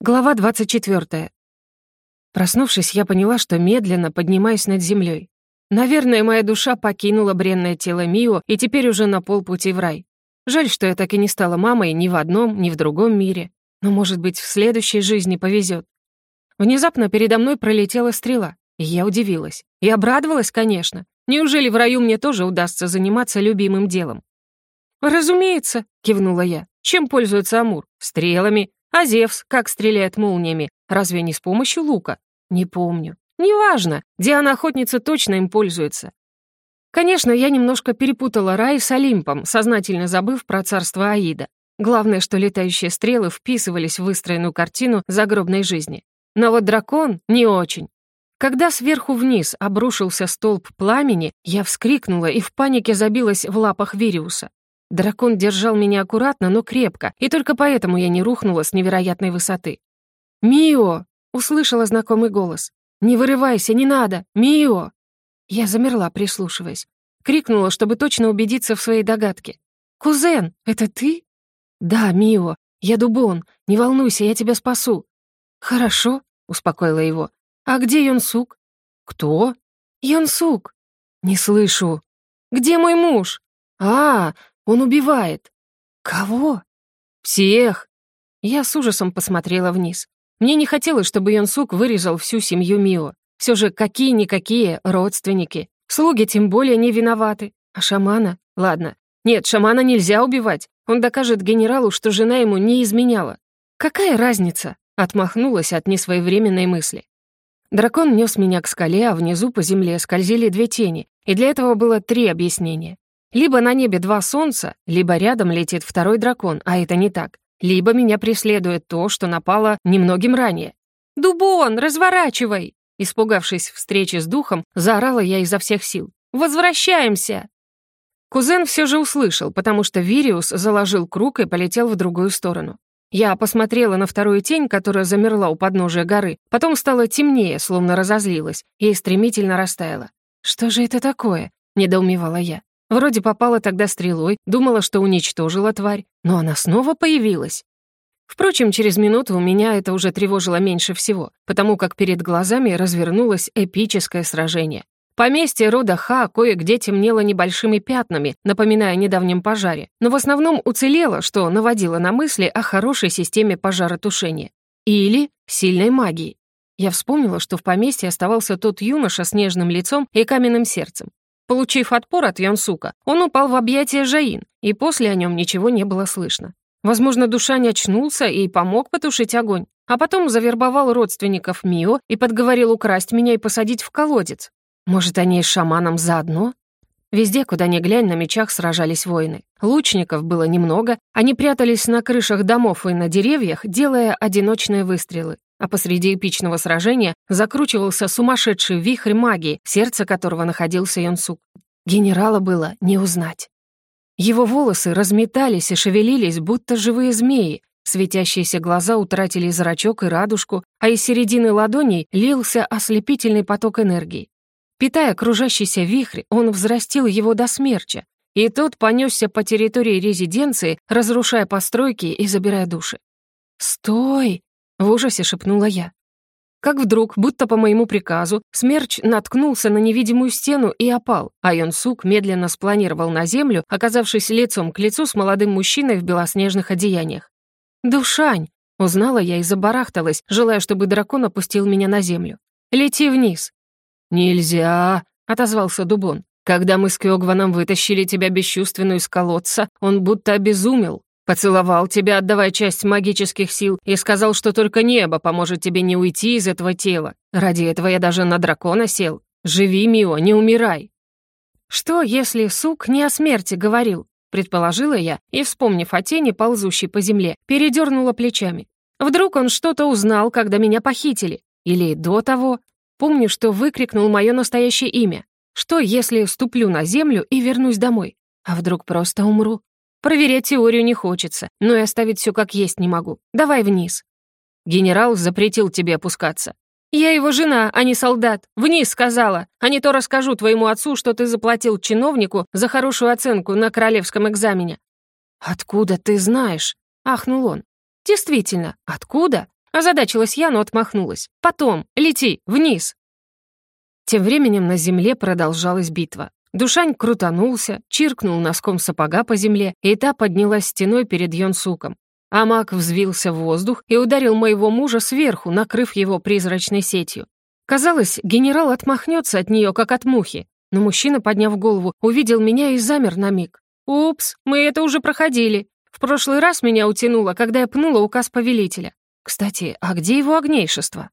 Глава 24. Проснувшись, я поняла, что медленно поднимаюсь над землей. Наверное, моя душа покинула бренное тело Мио и теперь уже на полпути в рай. Жаль, что я так и не стала мамой ни в одном, ни в другом мире. Но, может быть, в следующей жизни повезет. Внезапно передо мной пролетела стрела, и я удивилась. И обрадовалась, конечно. Неужели в раю мне тоже удастся заниматься любимым делом? «Разумеется», — кивнула я. «Чем пользуется Амур? Стрелами. А Зевс как стреляет молниями? Разве не с помощью лука? Не помню. Неважно, Диана-охотница точно им пользуется. Конечно, я немножко перепутала рай с Олимпом, сознательно забыв про царство Аида. Главное, что летающие стрелы вписывались в выстроенную картину загробной жизни. Но вот дракон — не очень. Когда сверху вниз обрушился столб пламени, я вскрикнула и в панике забилась в лапах Вириуса. Дракон держал меня аккуратно, но крепко, и только поэтому я не рухнула с невероятной высоты. «Мио!» — услышала знакомый голос. «Не вырывайся, не надо! Мио!» Я замерла, прислушиваясь. Крикнула, чтобы точно убедиться в своей догадке. «Кузен, это ты?» «Да, Мио, я Дубон. Не волнуйся, я тебя спасу». «Хорошо», — успокоила его. «А где Йонсук?» «Кто?» «Йонсук». «Не слышу». «Где мой муж?» «А, он убивает». «Кого?» «Всех». Я с ужасом посмотрела вниз. Мне не хотелось, чтобы Йонсук вырезал всю семью Мио. Все же какие-никакие родственники. Слуги тем более не виноваты. А шамана? Ладно. Нет, шамана нельзя убивать. Он докажет генералу, что жена ему не изменяла. Какая разница? Отмахнулась от несвоевременной мысли. Дракон нес меня к скале, а внизу по земле скользили две тени, и для этого было три объяснения. Либо на небе два солнца, либо рядом летит второй дракон, а это не так. Либо меня преследует то, что напало немногим ранее. «Дубон, разворачивай!» Испугавшись встречи с духом, заорала я изо всех сил. «Возвращаемся!» Кузен все же услышал, потому что Вириус заложил круг и полетел в другую сторону. Я посмотрела на вторую тень, которая замерла у подножия горы, потом стало темнее, словно разозлилась, и стремительно растаяла. «Что же это такое?» — недоумевала я. Вроде попала тогда стрелой, думала, что уничтожила тварь, но она снова появилась. Впрочем, через минуту у меня это уже тревожило меньше всего, потому как перед глазами развернулось эпическое сражение. Поместье рода Ха кое-где темнело небольшими пятнами, напоминая о недавнем пожаре, но в основном уцелело, что наводило на мысли о хорошей системе пожаротушения. Или сильной магии. Я вспомнила, что в поместье оставался тот юноша с нежным лицом и каменным сердцем. Получив отпор от Йонсука, он упал в объятия Жаин, и после о нем ничего не было слышно. Возможно, душа не очнулся и помог потушить огонь, а потом завербовал родственников Мио и подговорил украсть меня и посадить в колодец. Может, они с шаманом заодно? Везде, куда ни глянь, на мечах сражались воины. Лучников было немного, они прятались на крышах домов и на деревьях, делая одиночные выстрелы а посреди эпичного сражения закручивался сумасшедший вихрь магии, в сердце которого находился Йонсук. Генерала было не узнать. Его волосы разметались и шевелились, будто живые змеи, светящиеся глаза утратили зрачок и радужку, а из середины ладоней лился ослепительный поток энергии. Питая кружащийся вихрь, он взрастил его до смерча, и тот понесся по территории резиденции, разрушая постройки и забирая души. «Стой!» В ужасе шепнула я. Как вдруг, будто по моему приказу, смерч наткнулся на невидимую стену и опал, а Йонсук медленно спланировал на землю, оказавшись лицом к лицу с молодым мужчиной в белоснежных одеяниях. «Душань!» — узнала я и забарахталась, желая, чтобы дракон опустил меня на землю. «Лети вниз!» «Нельзя!» — отозвался Дубон. «Когда мы с Кёгваном вытащили тебя бесчувственную из колодца, он будто обезумел. Поцеловал тебя, отдавая часть магических сил, и сказал, что только небо поможет тебе не уйти из этого тела. Ради этого я даже на дракона сел. Живи, Мио, не умирай». «Что, если сук не о смерти говорил?» предположила я и, вспомнив о тени, ползущей по земле, передернула плечами. Вдруг он что-то узнал, когда меня похитили? Или до того? Помню, что выкрикнул мое настоящее имя. Что, если ступлю на землю и вернусь домой? А вдруг просто умру? Проверять теорию не хочется, но и оставить все как есть не могу. Давай вниз. Генерал запретил тебе опускаться. Я его жена, а не солдат. Вниз сказала. А не то расскажу твоему отцу, что ты заплатил чиновнику за хорошую оценку на королевском экзамене. Откуда ты знаешь? Ахнул он. Действительно, откуда? Озадачилась я, но отмахнулась. «Потом! Лети! Вниз!» Тем временем на земле продолжалась битва. Душань крутанулся, чиркнул носком сапога по земле, и та поднялась стеной перед Йонсуком. А маг взвился в воздух и ударил моего мужа сверху, накрыв его призрачной сетью. Казалось, генерал отмахнется от нее, как от мухи, но мужчина, подняв голову, увидел меня и замер на миг. «Упс, мы это уже проходили. В прошлый раз меня утянуло, когда я пнула указ повелителя. Кстати, а где его огнейшество?»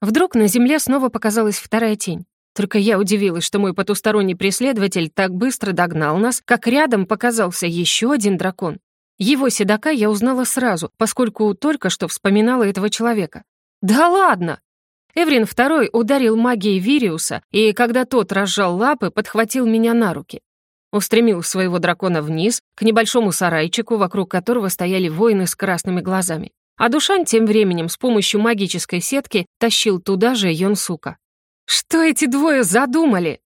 Вдруг на земле снова показалась вторая тень. Только я удивилась, что мой потусторонний преследователь так быстро догнал нас, как рядом показался еще один дракон. Его седока я узнала сразу, поскольку только что вспоминала этого человека. «Да ладно!» Эврин II ударил магией Вириуса, и когда тот разжал лапы, подхватил меня на руки. Устремил своего дракона вниз, к небольшому сарайчику, вокруг которого стояли воины с красными глазами. А Душань тем временем с помощью магической сетки тащил туда же Йонсука. «Что эти двое задумали?»